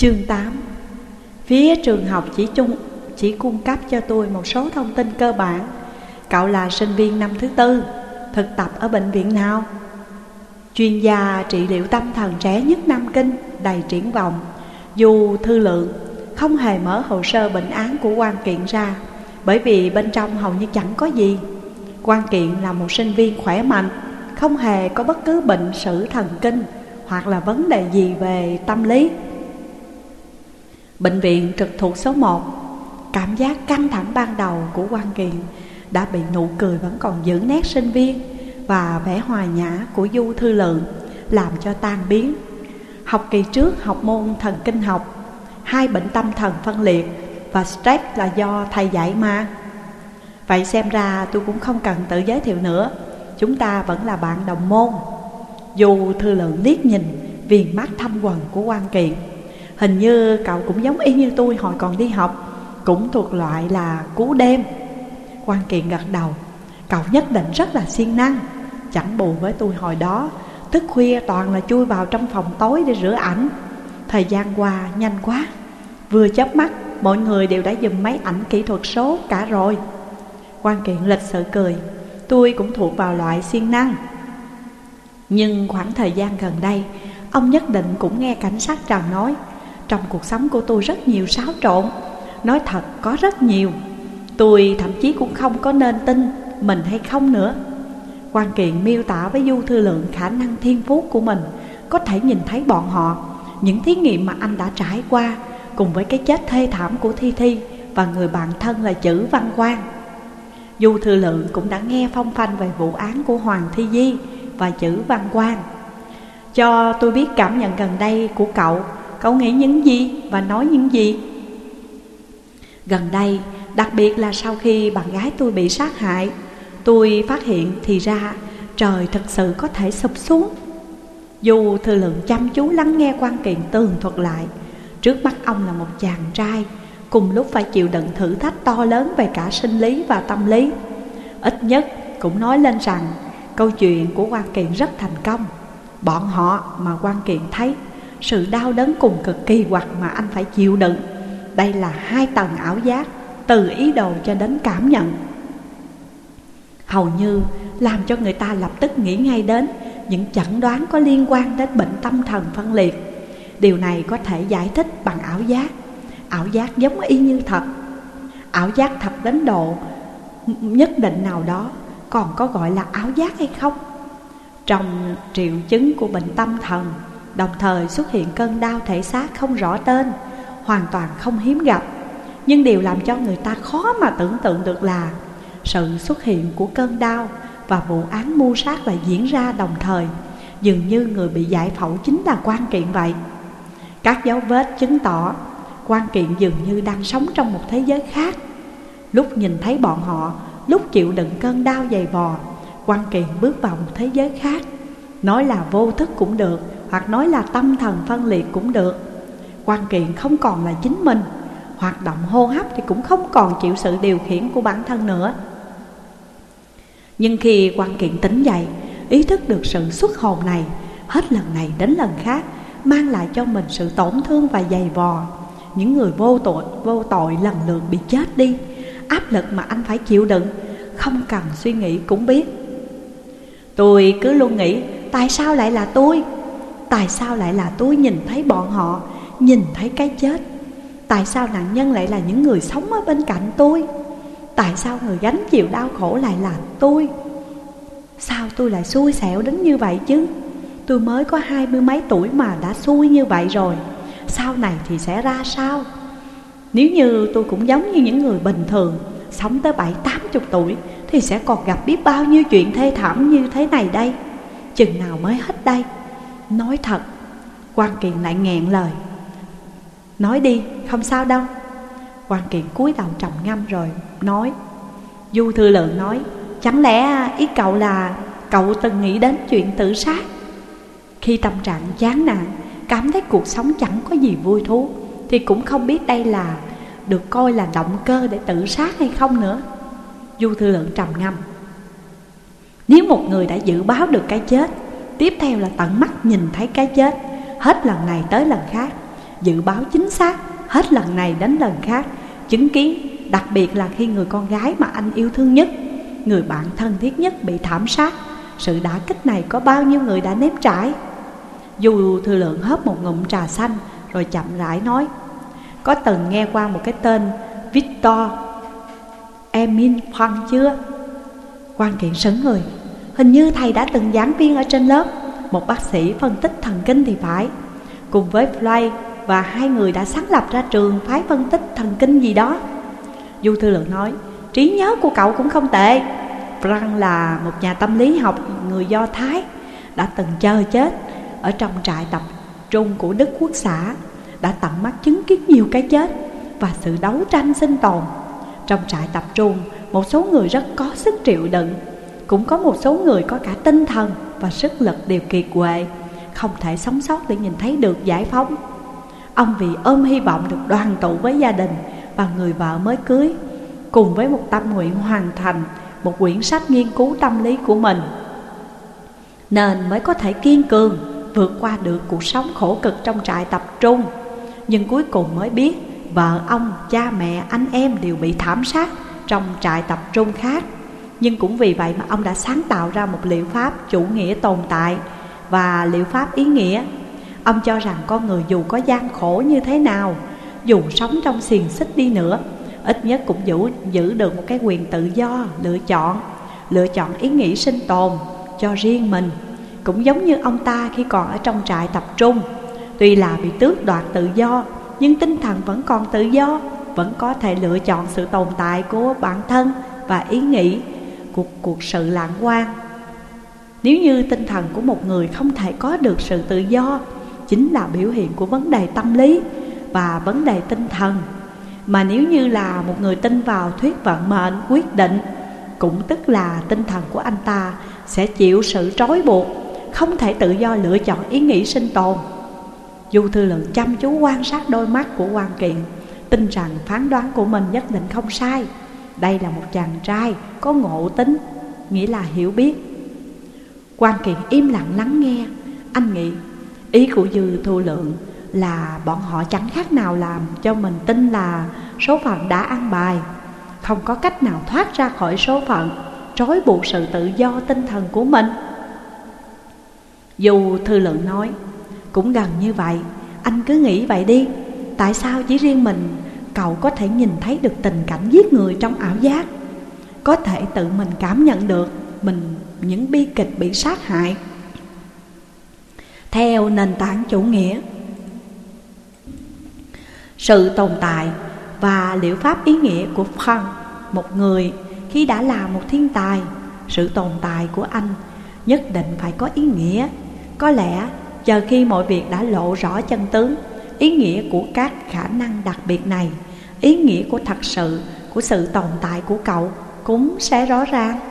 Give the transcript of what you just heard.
Chương 8 Phía trường học chỉ chung, chỉ cung cấp cho tôi một số thông tin cơ bản. Cậu là sinh viên năm thứ tư, Thực tập ở bệnh viện nào? Chuyên gia trị liệu tâm thần trẻ nhất Nam Kinh, Đầy triển vọng. Dù thư lượng, không hề mở hồ sơ bệnh án của quan kiện ra, Bởi vì bên trong hầu như chẳng có gì. Quan kiện là một sinh viên khỏe mạnh, Không hề có bất cứ bệnh sử thần kinh Hoặc là vấn đề gì về tâm lý. Bệnh viện trực thuộc số 1 Cảm giác căng thẳng ban đầu của quan kiện Đã bị nụ cười vẫn còn giữ nét sinh viên Và vẻ hòa nhã của Du Thư Lượng Làm cho tan biến. Học kỳ trước học môn thần kinh học, Hai bệnh tâm thần phân liệt Và stress là do thầy dạy mà. Vậy xem ra tôi cũng không cần tự giới thiệu nữa, Chúng ta vẫn là bạn đồng môn. Dù thư lượng liếc nhìn Viền mắt thâm quần của quan kiện. Hình như cậu cũng giống y như tôi hồi còn đi học, Cũng thuộc loại là cú đêm. Quan kiện gật đầu, Cậu nhất định rất là siêng năng. Chẳng bù với tôi hồi đó, Thức khuya toàn là chui vào trong phòng tối để rửa ảnh. Thời gian qua nhanh quá, Vừa chớp mắt, mọi người đều đã dùng máy ảnh kỹ thuật số cả rồi. Quan kiện lịch sự cười, Tôi cũng thuộc vào loại siêng năng. Nhưng khoảng thời gian gần đây, Ông nhất định cũng nghe cảnh sát trào nói trong cuộc sống của tôi rất nhiều xáo trộn. Nói thật, có rất nhiều. Tôi thậm chí cũng không có nên tin Mình hay không nữa. Quan kiện miêu tả với Du Thư Lượng khả năng thiên phú của mình, Có thể nhìn thấy bọn họ, Những thí nghiệm mà anh đã trải qua Cùng với cái chết thê thảm của Thi Thi Và người bạn thân là chữ Văn Quang. Du Thư Lượng cũng đã nghe phong phanh về vụ án của Hoàng Thi Di Và chữ Văn Quang. Cho tôi biết cảm nhận gần đây của cậu Cậu nghĩ những gì và nói những gì? Gần đây, đặc biệt là sau khi bạn gái tôi bị sát hại Tôi phát hiện thì ra trời thật sự có thể sụp xuống. Dù thư lượng chăm chú lắng nghe quan kiện tường thuật lại Trước mắt ông là một chàng trai Cùng lúc phải chịu đựng thử thách to lớn về cả sinh lý và tâm lý. Ít nhất cũng nói lên rằng Câu chuyện của quan kiện rất thành công. Bọn họ mà quan kiện thấy sự đau đớn cùng cực kỳ hoặc mà anh phải chịu đựng. Đây là hai tầng ảo giác, Từ ý đồ cho đến cảm nhận. Hầu như làm cho người ta lập tức nghĩ ngay đến Những chẩn đoán có liên quan đến bệnh tâm thần phân liệt. Điều này có thể giải thích bằng ảo giác. Ảo giác giống y như thật. Ảo giác thật đến độ nhất định nào đó Còn có gọi là ảo giác hay không? Trong triệu chứng của bệnh tâm thần Đồng thời xuất hiện cơn đau thể xác không rõ tên, Hoàn toàn không hiếm gặp. Nhưng điều làm cho người ta khó mà tưởng tượng được là Sự xuất hiện của cơn đau và vụ án mưu sát lại diễn ra đồng thời, Dường như người bị giải phẫu chính là quan kiện vậy. Các dấu vết chứng tỏ quan kiện dường như đang sống trong một thế giới khác. Lúc nhìn thấy bọn họ, Lúc chịu đựng cơn đau dày vò, quan kiện bước vào một thế giới khác. Nói là vô thức cũng được hoặc nói là tâm thần phân liệt cũng được. Quan kiện không còn là chính mình, Hoạt động hô hấp thì cũng không còn chịu sự điều khiển của bản thân nữa. Nhưng khi quan kiện tỉnh dậy, Ý thức được sự xuất hồn này, Hết lần này đến lần khác, Mang lại cho mình sự tổn thương và dày vò. Những người vô tội vô tội lần lượt bị chết đi, áp lực mà anh phải chịu đựng, không cần suy nghĩ cũng biết. Tôi cứ luôn nghĩ, tại sao lại là tôi? Tại sao lại là tôi nhìn thấy bọn họ, nhìn thấy cái chết? Tại sao nạn nhân lại là những người sống ở bên cạnh tôi? Tại sao người gánh chịu đau khổ lại là tôi? Sao tôi lại xui xẻo đến như vậy chứ? Tôi mới có hai mươi mấy tuổi mà đã xui như vậy rồi. Sau này thì sẽ ra sao? Nếu như tôi cũng giống như những người bình thường, Sống tới bảy, tám chục tuổi, Thì sẽ còn gặp biết bao nhiêu chuyện thê thảm như thế này đây? Chừng nào mới hết đây? Nói thật quan Kiền lại nghẹn lời. Nói đi, không sao đâu. Quan Kiền cúi đầu trầm ngâm rồi Nói, Du Thư Lượng nói, Chẳng lẽ ý cậu là Cậu từng nghĩ đến chuyện tự sát? Khi tâm trạng chán nản, cảm thấy cuộc sống chẳng có gì vui thú, Thì cũng không biết đây là được coi là động cơ để tự sát hay không nữa. Du Thư Lượng trầm ngâm, Nếu một người đã dự báo được cái chết Tiếp theo là tận mắt nhìn thấy cái chết, Hết lần này tới lần khác. Dự báo chính xác, Hết lần này đến lần khác. Chứng kiến, đặc biệt là khi người con gái mà anh yêu thương nhất, Người bạn thân thiết nhất bị thảm sát, Sự đả kích này có bao nhiêu người đã nếm trải? Dù thư lượng hớp một ngụm trà xanh, Rồi chậm rãi nói, Có từng nghe qua một cái tên Victor Emin Phan chưa? Quan kiện sấn người. Hình như thầy đã từng giảng viên ở trên lớp. Một bác sĩ phân tích thần kinh thì phải. Cùng với Fly và hai người đã sáng lập ra trường phái phân tích thần kinh gì đó. Du Thư Lượng nói Trí nhớ của cậu cũng không tệ. Frank là một nhà tâm lý học người Do Thái Đã từng chờ chết ở trong trại tập trung của Đức Quốc xã Đã tận mắt chứng kiến nhiều cái chết và sự đấu tranh sinh tồn. Trong trại tập trung, một số người rất có sức chịu đựng. Cũng có một số người có cả tinh thần và sức lực đều kiệt quệ Không thể sống sót để nhìn thấy được giải phóng. Ông vì ôm hy vọng được đoàn tụ với gia đình và người vợ mới cưới Cùng với một tâm nguyện hoàn thành một quyển sách nghiên cứu tâm lý của mình. Nên mới có thể kiên cường vượt qua được cuộc sống khổ cực trong trại tập trung. Nhưng cuối cùng mới biết vợ ông, cha mẹ, anh em đều bị thảm sát trong trại tập trung khác. Nhưng cũng vì vậy mà ông đã sáng tạo ra một liệu pháp chủ nghĩa tồn tại. Và liệu pháp ý nghĩa Ông cho rằng con người dù có gian khổ như thế nào Dù sống trong xiềng xích đi nữa Ít nhất cũng giữ, giữ được một cái quyền tự do lựa chọn Lựa chọn ý nghĩ sinh tồn cho riêng mình. Cũng giống như ông ta khi còn ở trong trại tập trung. Tuy là bị tước đoạt tự do Nhưng tinh thần vẫn còn tự do Vẫn có thể lựa chọn sự tồn tại của bản thân Và ý nghĩ cuộc cuộc sự lãng quan Nếu như tinh thần của một người không thể có được sự tự do, chính là biểu hiện của vấn đề tâm lý và vấn đề tinh thần. Mà nếu như là một người tin vào thuyết vận mệnh quyết định, cũng tức là tinh thần của anh ta sẽ chịu sự trói buộc, không thể tự do lựa chọn ý nghĩ sinh tồn. Dù thư lượng chăm chú quan sát đôi mắt của quan kiện, tin rằng phán đoán của mình nhất định không sai đây là một chàng trai có ngộ tính, nghĩa là hiểu biết. Quan kiện im lặng lắng nghe. Anh nghĩ, Ý của Dư Thu Lượng là bọn họ chẳng khác nào làm cho mình tin là số phận đã ăn bài. Không có cách nào thoát ra khỏi số phận, Trói buộc sự tự do tinh thần của mình. Dù Thư Lượng nói, Cũng gần như vậy, Anh cứ nghĩ vậy đi. Tại sao chỉ riêng mình Cậu có thể nhìn thấy được tình cảnh giết người trong ảo giác. Có thể tự mình cảm nhận được Mình, những bi kịch bị sát hại. Theo nền tảng chủ nghĩa, sự tồn tại và liệu pháp ý nghĩa của Frank một người khi đã là một thiên tài, sự tồn tại của anh nhất định phải có ý nghĩa. Có lẽ, chờ khi mọi việc đã lộ rõ chân tướng ý nghĩa của các khả năng đặc biệt này, ý nghĩa của thật sự, của sự tồn tại của cậu cũng sẽ rõ ràng.